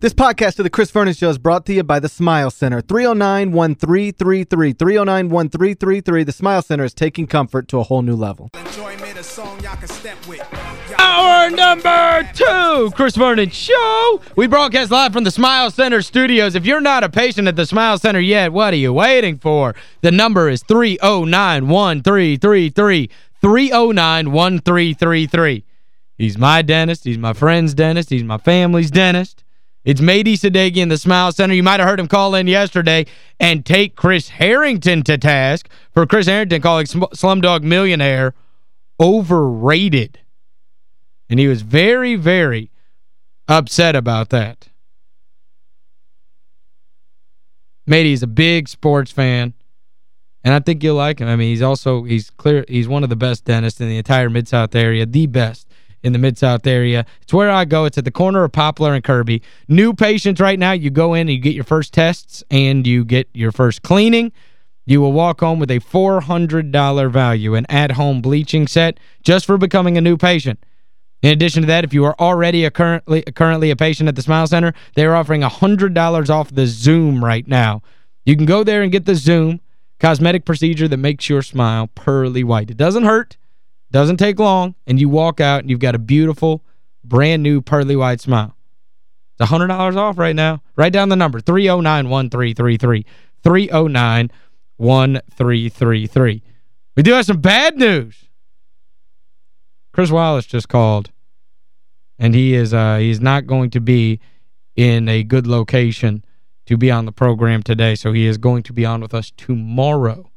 This podcast of the Chris Vernon Show is brought to you by the Smile Center. 309-1333. 309-1333. The Smile Center is taking comfort to a whole new level. Hour number two, Chris Vernon Show. We broadcast live from the Smile Center studios. If you're not a patient at the Smile Center yet, what are you waiting for? The number is 309-1333. 309-1333. He's my dentist. He's my friend's dentist. He's my family's dentist. It's Mady Sadeghi in the Smile Center. You might have heard him call in yesterday and take Chris Harrington to task for Chris Harrington calling Slumdog Millionaire overrated. And he was very, very upset about that. Mady's a big sports fan. And I think you'll like him. I mean, he's also he's clear he's one of the best dentists in the entire Mid-South area, the best in the Mid-South area. It's where I go. It's at the corner of Poplar and Kirby. New patients right now, you go in and you get your first tests and you get your first cleaning. You will walk home with a $400 value, an at-home bleaching set, just for becoming a new patient. In addition to that, if you are already a currently currently a patient at the Smile Center, they're offering $100 off the Zoom right now. You can go there and get the Zoom cosmetic procedure that makes your smile pearly white. It doesn't hurt. Doesn't take long, and you walk out and you've got a beautiful, brand new pearly white smile. It's $100 off right now. Write down the number, 309-1333. 309-1333. We do have some bad news. Chris Wallace just called, and he is uh he's not going to be in a good location to be on the program today, so he is going to be on with us tomorrow.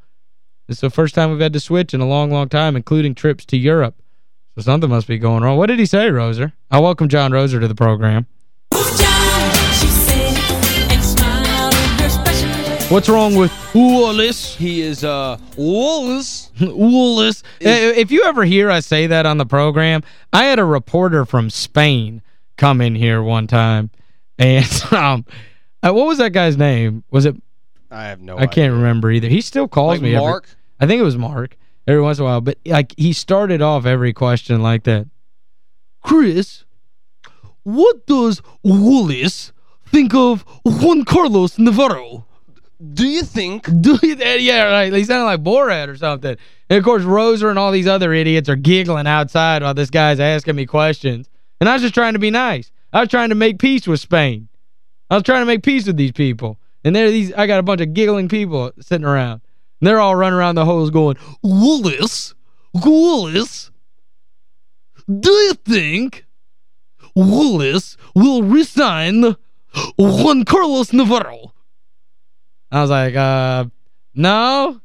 Is the first time we've had to switch in a long, long time, including trips to Europe. So something must be going wrong. What did he say, Roser? I welcome John Roser to the program. What's wrong with Wallace? He is uh Wallace. Wallace. If you ever hear us say that on the program, I had a reporter from Spain come in here one time. And um uh, what was that guy's name? Was it I have no I can't remember either. He still calls like me Mark? Every, I think it was Mark every once in a while. But like he started off every question like that. Chris, what does Wallace think of Juan Carlos Navarro? Do you think? Do you, yeah, right. He sounded like Borat or something. And, of course, Roser and all these other idiots are giggling outside while this guy's asking me questions. And I was just trying to be nice. I was trying to make peace with Spain. I was trying to make peace with these people. And there these I got a bunch of giggling people sitting around. And they're all running around the holes going, Wallace, Wallace, do you think Wallace will resign Juan Carlos Navarro? I was like, uh, no,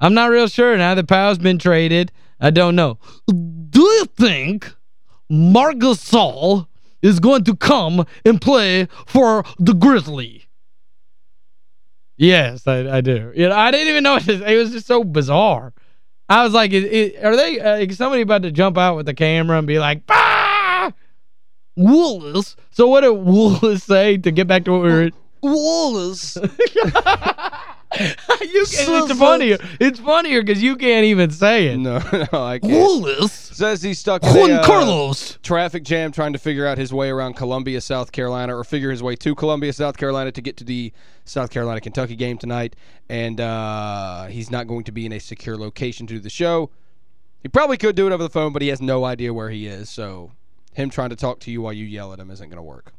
I'm not real sure. Now that Pau's been traded, I don't know. Do you think Marc Gasol is going to come and play for the Grizzly? Yes, I, I do. You know, I didn't even know it, it was just so bizarre. I was like, are they uh, somebody about to jump out with the camera and be like, bah! Wallace? So what did Wallace say to get back to what we were... Wallace. you can, it's funnier. It's funnier because you can't even say it. No, no, I can't. Wallace. Says he's stuck in Juan a, uh, Carlos. traffic jam trying to figure out his way around Columbia, South Carolina, or figure his way to Columbia, South Carolina to get to the South Carolina-Kentucky game tonight. And uh, he's not going to be in a secure location to do the show. He probably could do it over the phone, but he has no idea where he is. So him trying to talk to you while you yell at him isn't going to work.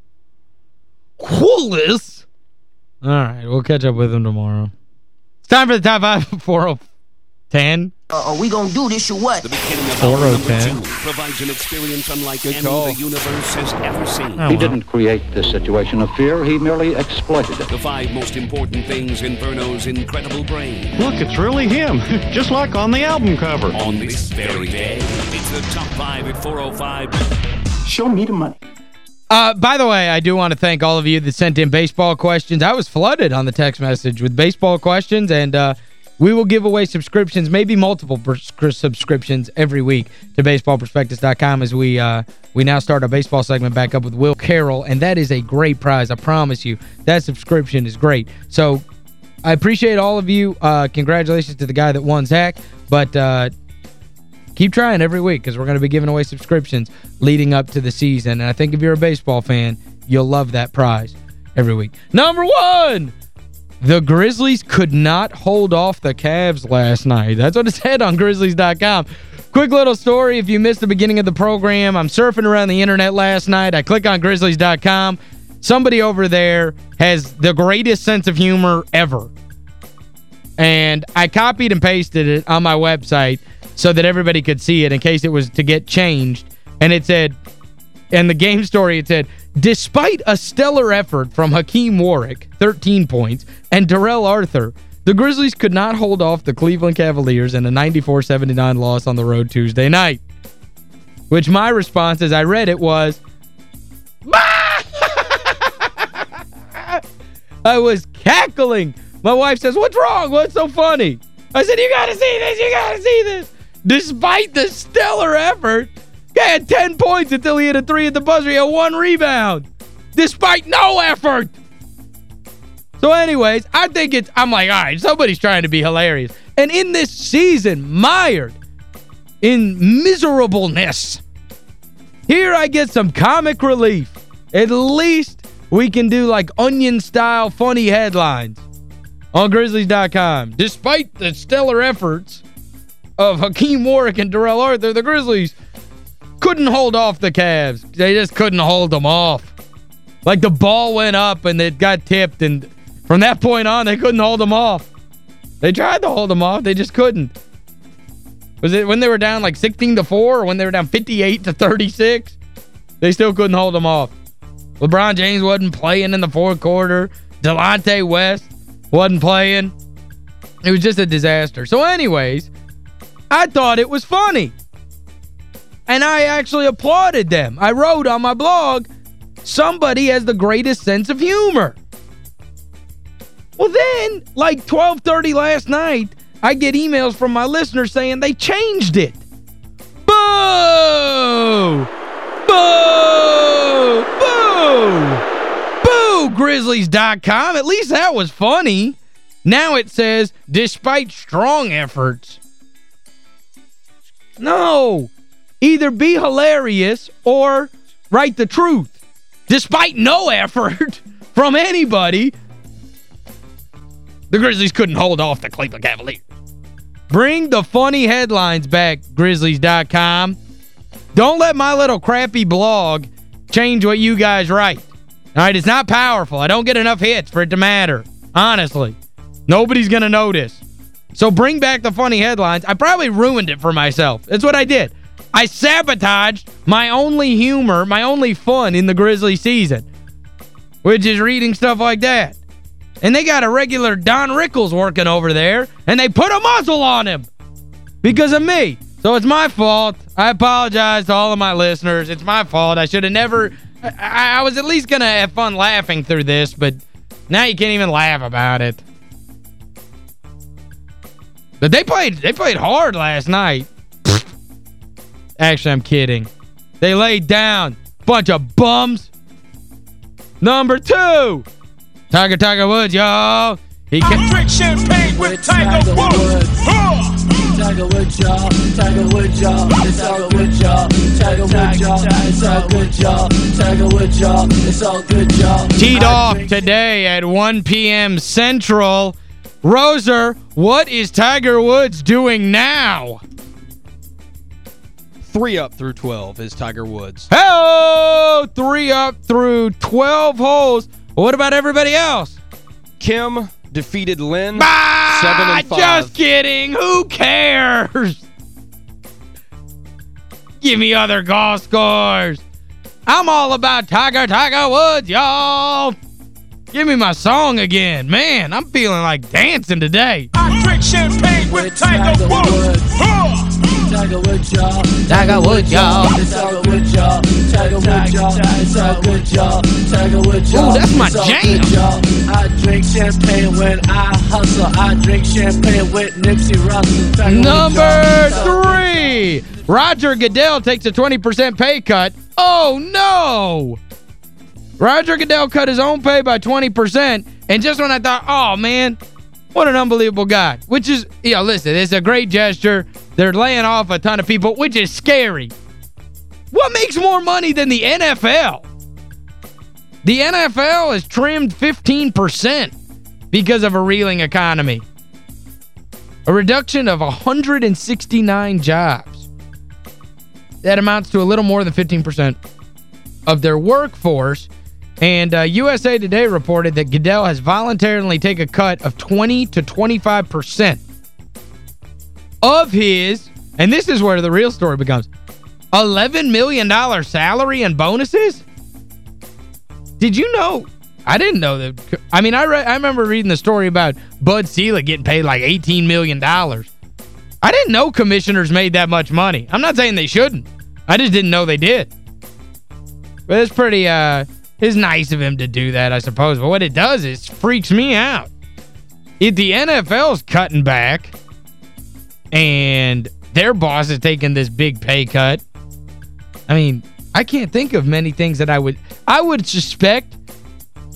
Wallace? All right, we'll catch up with him tomorrow. It's time for the top five 4010. Uh, are we gonna do this or what? The beginning of 410. number two provides an experience unlike any call. the universe has ever seen. Oh, He well. didn't create this situation of fear, he merely exploited it. The five most important things in Verno's incredible brain. Look, it's really him, just like on the album cover. On this very day, it's the top five at 405. Show me the money. Uh, by the way, I do want to thank all of you that sent in baseball questions. I was flooded on the text message with baseball questions, and uh, we will give away subscriptions, maybe multiple subscriptions every week to baseballprospectus.com as we uh, we now start our baseball segment back up with Will Carroll, and that is a great prize, I promise you. That subscription is great. So I appreciate all of you. Uh, congratulations to the guy that won, Zach. But uh, keep trying every week because we're going to be giving away subscriptions leading up to the season. And I think if you're a baseball fan, You'll love that prize every week. Number one, the Grizzlies could not hold off the Cavs last night. That's what it said on Grizzlies.com. Quick little story. If you missed the beginning of the program, I'm surfing around the internet last night. I click on Grizzlies.com. Somebody over there has the greatest sense of humor ever. And I copied and pasted it on my website so that everybody could see it in case it was to get changed. And it said, and the game story, it said, despite a stellar effort from Hakeem Warrick, 13 points, and Darrell Arthur, the Grizzlies could not hold off the Cleveland Cavaliers in a 94-79 loss on the road Tuesday night. Which my response as I read it was, I was cackling. My wife says, what's wrong? What's so funny? I said, you got to see this. You got to see this. Despite the stellar effort, he had 10 points until he hit a three at the buzzer. He had one rebound. Despite no effort. So anyways, I think it's, I'm like, all right, somebody's trying to be hilarious. And in this season, mired in miserableness, here I get some comic relief. At least we can do like onion-style funny headlines on Grizzlies.com. Despite the stellar efforts of Hakeem Warrick and Darrell Arthur, the Grizzlies couldn't hold off the Cavs. They just couldn't hold them off. Like the ball went up and it got tipped and from that point on they couldn't hold them off. They tried to hold them off. They just couldn't. Was it when they were down like 16 to 4 or when they were down 58 to 36? They still couldn't hold them off. LeBron James wasn't playing in the fourth quarter. Delonte West wasn't playing. It was just a disaster. So anyways, I thought it was funny. And I actually applauded them. I wrote on my blog, somebody has the greatest sense of humor. Well then, like 12.30 last night, I get emails from my listeners saying they changed it. Boo! Boo! Boo! Boo! Grizzlies.com. At least that was funny. Now it says, despite strong efforts. No. Either be hilarious or write the truth. Despite no effort from anybody, the Grizzlies couldn't hold off the Cleveland Cavaliers. Bring the funny headlines back, Grizzlies.com. Don't let my little crappy blog change what you guys write. All right, it's not powerful. I don't get enough hits for it to matter. Honestly. Nobody's going to notice. So bring back the funny headlines. I probably ruined it for myself. That's what I did. I sabotaged my only humor, my only fun in the Grizzly season, which is reading stuff like that. And they got a regular Don Rickles working over there, and they put a muzzle on him because of me. So it's my fault. I apologize to all of my listeners. It's my fault. I should have never... I, I was at least going to have fun laughing through this, but now you can't even laugh about it. But they played they played hard last night. Actually, I'm kidding. They laid down. Bunch of bums. Number two. Tiger Tiger Woods, y'all. He can drink champagne with Tiger Woods. Tiger Woods, y'all. Tiger Woods, y'all. It's all good, y'all. Tiger Woods, y'all. It's all good, y'all. Tiger Woods, y'all. It's all good, y'all. Teed off today at 1 p.m. Central. Roser, what is Tiger Woods doing now? Three up through 12 is Tiger Woods. Hello! Three up through 12 holes. What about everybody else? Kim defeated Lynn. Bah, seven and five. Just kidding. Who cares? Give me other golf scores. I'm all about Tiger, Tiger Woods, y'all. Give me my song again. Man, I'm feeling like dancing today. I drink champagne with Tiger Woods. Tiger Woods, y'all. Tiger Woods, y'all. It's all good, y'all. Tiger Woods, y'all. It's all good, y'all. Tiger Woods, y'all. Ooh, that's my It's all jam. y'all. I drink champagne when I hustle. I drink champagne with Nipsey Russell. Tiger Woods, y'all. Number It's all good. three. Roger Goodell takes a 20% pay cut. Oh, no. Roger Goodell cut his own pay by 20%. And just when I thought, oh, man, what an unbelievable guy. Which is, you know, listen, it's a great gesture. They're laying off a ton of people, which is scary. What makes more money than the NFL? The NFL has trimmed 15% because of a reeling economy. A reduction of 169 jobs. That amounts to a little more than 15% of their workforce. And uh, USA Today reported that Goodell has voluntarily taken a cut of 20 to 25% of his, and this is where the real story becomes, $11 million salary and bonuses? Did you know? I didn't know that. I mean, I I remember reading the story about Bud Selig getting paid like 18 million. dollars. I didn't know commissioners made that much money. I'm not saying they shouldn't. I just didn't know they did. But it's pretty, uh, it's nice of him to do that, I suppose. But what it does is freaks me out. If the NFL's cutting back and their boss is taking this big pay cut, I mean, I can't think of many things that I would... I would suspect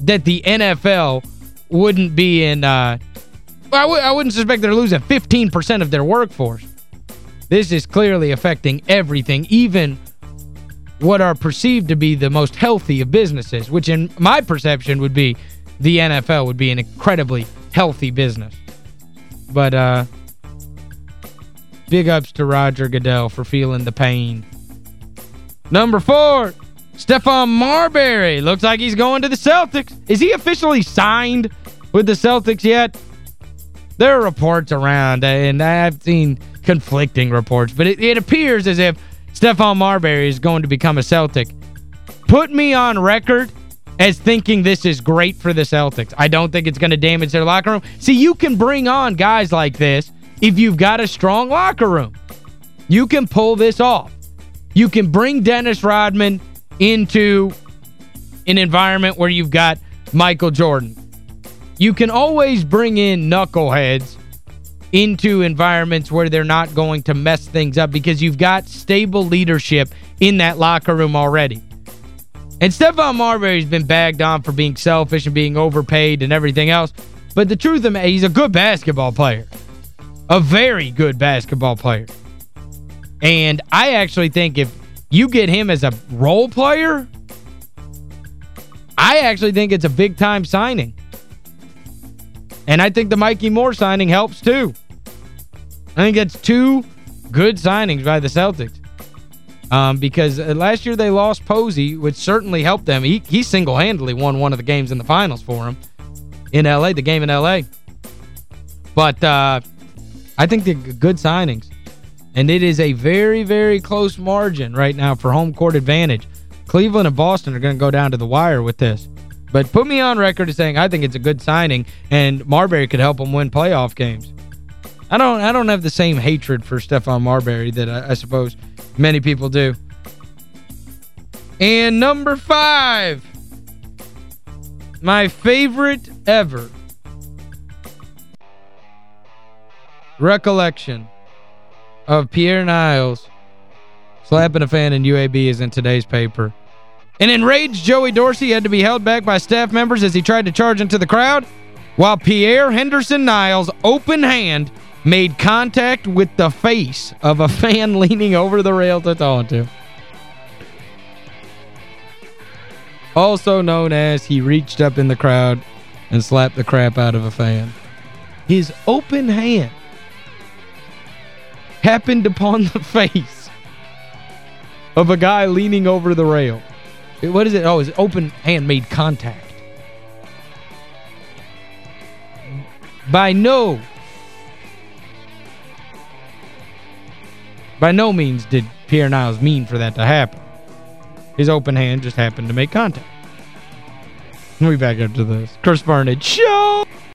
that the NFL wouldn't be in... Uh, I wouldn't suspect they're losing 15% of their workforce. This is clearly affecting everything, even what are perceived to be the most healthy of businesses, which in my perception would be the NFL would be an incredibly healthy business. But uh big ups to Roger Goodell for feeling the pain. Number four, Stephon Marbury. Looks like he's going to the Celtics. Is he officially signed with the Celtics yet? There are reports around, and I've seen conflicting reports, but it, it appears as if Stephon Marbury is going to become a Celtic. Put me on record as thinking this is great for the Celtics. I don't think it's going to damage their locker room. See, you can bring on guys like this if you've got a strong locker room. You can pull this off. You can bring Dennis Rodman into an environment where you've got Michael Jordan. You can always bring in knuckleheads into environments where they're not going to mess things up because you've got stable leadership in that locker room already. And Stephon Marbury's been bagged on for being selfish and being overpaid and everything else. But the truth of it, he's a good basketball player. A very good basketball player. And I actually think if you get him as a role player, I actually think it's a big-time signing. And I think the Mikey Moore signing helps too. I think that's two good signings by the Celtics. Um, because uh, last year they lost Posey, which certainly helped them. He, he single-handedly won one of the games in the finals for them in L.A., the game in L.A. But uh, I think they're good signings. And it is a very, very close margin right now for home court advantage. Cleveland and Boston are going to go down to the wire with this. But put me on record as saying I think it's a good signing and Marbury could help them win playoff games. I don't I don't have the same hatred for Stephon Marbury that I, I suppose many people do. And number five, my favorite ever recollection of Pierre Niles slapping a fan in UAB is in today's paper. An enraged Joey Dorsey had to be held back by staff members as he tried to charge into the crowd, while Pierre Henderson Niles' open hand made contact with the face of a fan leaning over the rail to taunt him. Also known as he reached up in the crowd and slapped the crap out of a fan. His open hand happened upon the face of a guy leaning over the rail. What is it? Oh, his open hand made contact. By no by no means did Pierre Niles mean for that to happen. His open hand just happened to make contact. Be back after this. Chris Vernon Show!